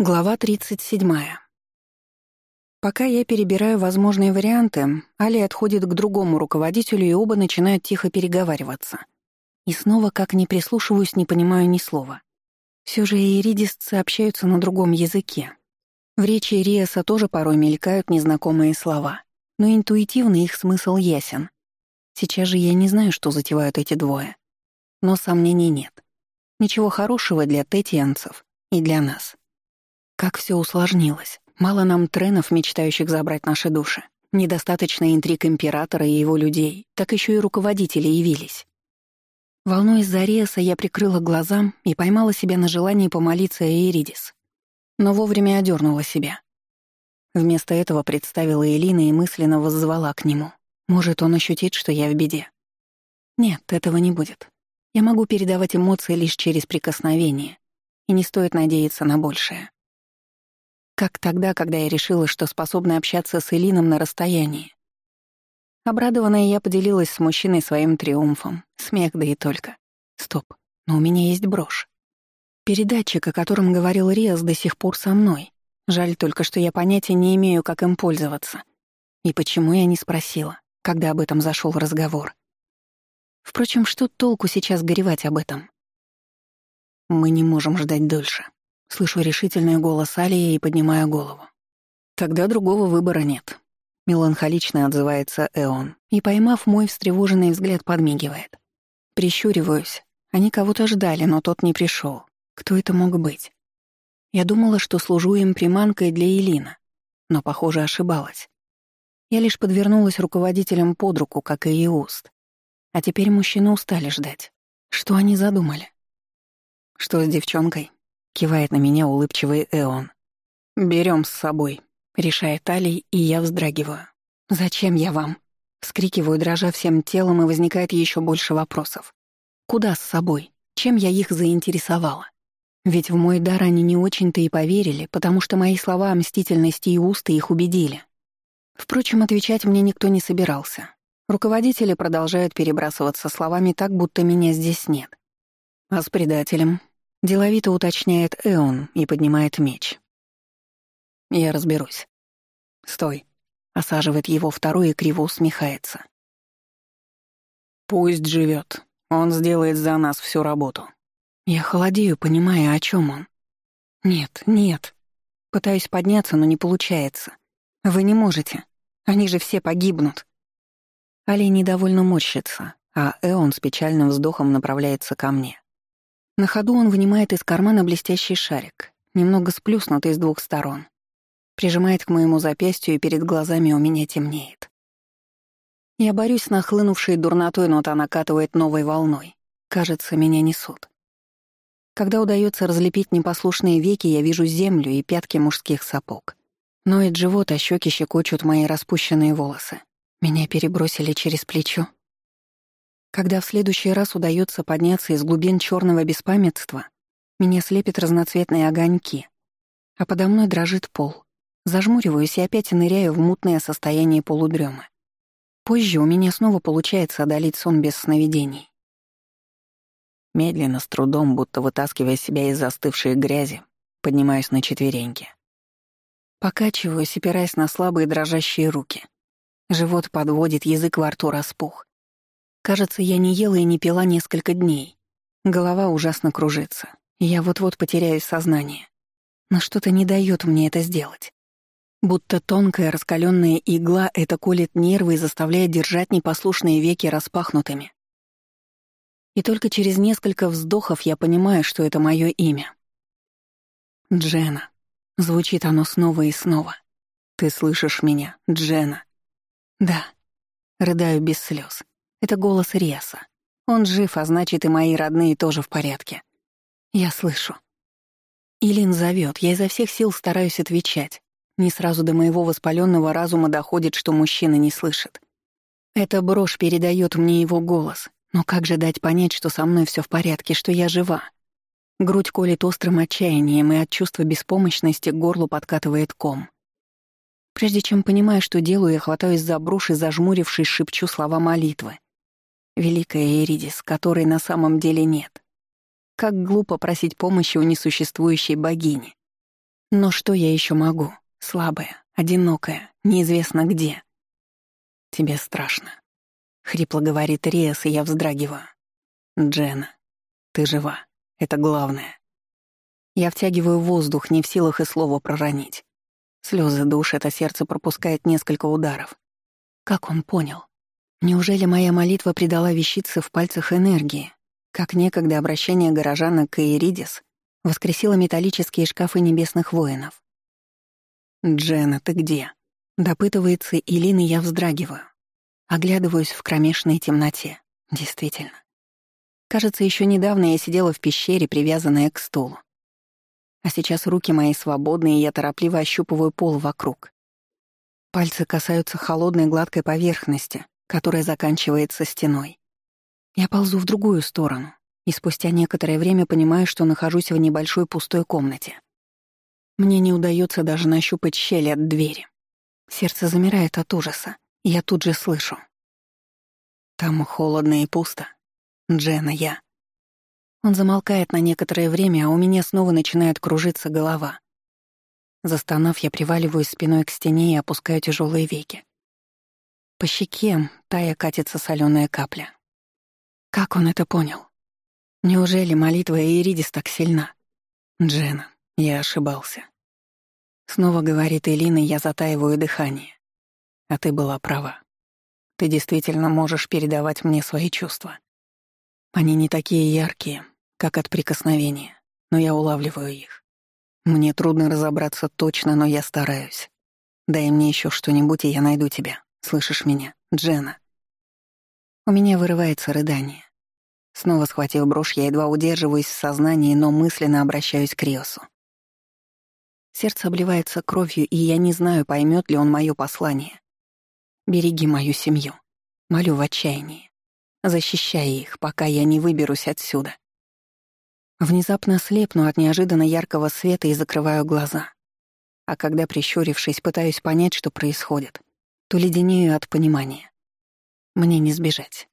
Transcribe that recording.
Глава 37. Пока я перебираю возможные варианты, Али отходит к другому руководителю, и оба начинают тихо переговариваться. И снова, как не прислушиваюсь, не понимаю ни слова. Все же иридисцы общаются на другом языке. В речи Риаса тоже порой мелькают незнакомые слова, но интуитивно их смысл ясен. Сейчас же я не знаю, что затевают эти двое. Но сомнений нет. Ничего хорошего для тетианцев и для нас. Как все усложнилось. Мало нам тренов, мечтающих забрать наши души. Недостаточно интриг императора и его людей, так еще и руководители явились. Волнуясь за Риаса, я прикрыла глаза и поймала себя на желании помолиться Эридис. Но вовремя одернула себя. Вместо этого представила Элина и мысленно воззвала к нему. Может, он ощутит, что я в беде. Нет, этого не будет. Я могу передавать эмоции лишь через прикосновение, и не стоит надеяться на большее. Как тогда, когда я решила, что способна общаться с Элином на расстоянии. Обрадованная, я поделилась с мужчиной своим триумфом. Смех, да и только. Стоп, но у меня есть брошь. Передатчик, о котором говорил Риас, до сих пор со мной. Жаль только, что я понятия не имею, как им пользоваться. И почему я не спросила, когда об этом зашел разговор. Впрочем, что толку сейчас горевать об этом? Мы не можем ждать дольше. Слышу решительный голос Алии и поднимаю голову. Тогда другого выбора нет. Меланхолично отзывается Эон и, поймав мой встревоженный взгляд, подмигивает. Прищуриваюсь. Они кого-то ждали, но тот не пришел. Кто это мог быть? Я думала, что служу им приманкой для Элина, но, похоже, ошибалась. Я лишь подвернулась руководителем под руку, как и Иуст. А теперь мужчины устали ждать. Что они задумали? Что с девчонкой? Кивает на меня улыбчивый Эон. Берем с собой», — решает Алий, и я вздрагиваю. «Зачем я вам?» Вскрикиваю, дрожа всем телом, и возникает еще больше вопросов. «Куда с собой? Чем я их заинтересовала?» Ведь в мой дар они не очень-то и поверили, потому что мои слова о мстительности и уста их убедили. Впрочем, отвечать мне никто не собирался. Руководители продолжают перебрасываться словами так, будто меня здесь нет. А с предателем Деловито уточняет Эон и поднимает меч. Я разберусь. Стой. Осаживает его второй и криво усмехается. Пусть живет. Он сделает за нас всю работу. Я холодею, понимая, о чем он. Нет, нет. Пытаюсь подняться, но не получается. Вы не можете. Они же все погибнут. Али недовольно морщится, а Эон с печальным вздохом направляется ко мне. На ходу он вынимает из кармана блестящий шарик, немного сплюснутый с двух сторон. Прижимает к моему запястью, и перед глазами у меня темнеет. Я борюсь с нахлынувшей дурнотой, но та накатывает новой волной. Кажется, меня несут. Когда удается разлепить непослушные веки, я вижу землю и пятки мужских сапог. Ноет живот, а щеки щекочут мои распущенные волосы. Меня перебросили через плечо. Когда в следующий раз удается подняться из глубин черного беспамятства, меня слепят разноцветные огоньки, а подо мной дрожит пол. Зажмуриваюсь и опять ныряю в мутное состояние полудремы. Позже у меня снова получается одолеть сон без сновидений. Медленно, с трудом, будто вытаскивая себя из застывшей грязи, поднимаюсь на четвереньки. Покачиваюсь, опираясь на слабые дрожащие руки. Живот подводит, язык во рту распух. Кажется, я не ела и не пила несколько дней. Голова ужасно кружится. Я вот-вот потеряю сознание. Но что-то не дает мне это сделать. Будто тонкая раскаленная игла это колет нервы и заставляет держать непослушные веки распахнутыми. И только через несколько вздохов я понимаю, что это мое имя. Джена. Звучит оно снова и снова. Ты слышишь меня, Джена? Да. Рыдаю без слез. Это голос Риаса. Он жив, а значит, и мои родные тоже в порядке. Я слышу. Илин зовет, я изо всех сил стараюсь отвечать. Не сразу до моего воспаленного разума доходит, что мужчина не слышит. Эта брошь передает мне его голос. Но как же дать понять, что со мной все в порядке, что я жива? Грудь колет острым отчаянием, и от чувства беспомощности к горлу подкатывает ком. Прежде чем понимаю, что делаю, я хватаюсь за брошь и, зажмурившись, шепчу слова молитвы. Великая Эридис, которой на самом деле нет. Как глупо просить помощи у несуществующей богини. Но что я еще могу? Слабая, одинокая, неизвестно где. Тебе страшно. Хрипло говорит Риас, и я вздрагиваю. Джена, ты жива. Это главное. Я втягиваю воздух, не в силах и слова проронить. Слезы душат, а сердце пропускает несколько ударов. Как он понял? Неужели моя молитва придала вещице в пальцах энергии, как некогда обращение горожана к Иридис воскресило металлические шкафы небесных воинов? «Джена, ты где?» Допытывается Илин, и я вздрагиваю. Оглядываюсь в кромешной темноте. Действительно. Кажется, еще недавно я сидела в пещере, привязанная к стулу. А сейчас руки мои свободны, и я торопливо ощупываю пол вокруг. Пальцы касаются холодной гладкой поверхности, которая заканчивается стеной. Я ползу в другую сторону, и спустя некоторое время понимаю, что нахожусь в небольшой пустой комнате. Мне не удается даже нащупать щель от двери. Сердце замирает от ужаса, и я тут же слышу. Там холодно и пусто. Джена, я. Он замолкает на некоторое время, а у меня снова начинает кружиться голова. Застонав, я приваливаюсь спиной к стене и опускаю тяжелые веки. По щеке тая катится соленая капля. Как он это понял? Неужели молитва Иридис так сильна? Джена, я ошибался. Снова говорит Элина, я затаиваю дыхание. А ты была права. Ты действительно можешь передавать мне свои чувства. Они не такие яркие, как от прикосновения, но я улавливаю их. Мне трудно разобраться точно, но я стараюсь. Дай мне еще что-нибудь, и я найду тебя. Слышишь меня, Джена?» У меня вырывается рыдание. Снова схватив брошь, я едва удерживаюсь в сознании, но мысленно обращаюсь к Риосу. Сердце обливается кровью, и я не знаю, поймет ли он мое послание. «Береги мою семью», молю в отчаянии. Защищай их, пока я не выберусь отсюда. Внезапно слепну от неожиданно яркого света и закрываю глаза. А когда, прищурившись, пытаюсь понять, что происходит, то леденею от понимания. Мне не сбежать.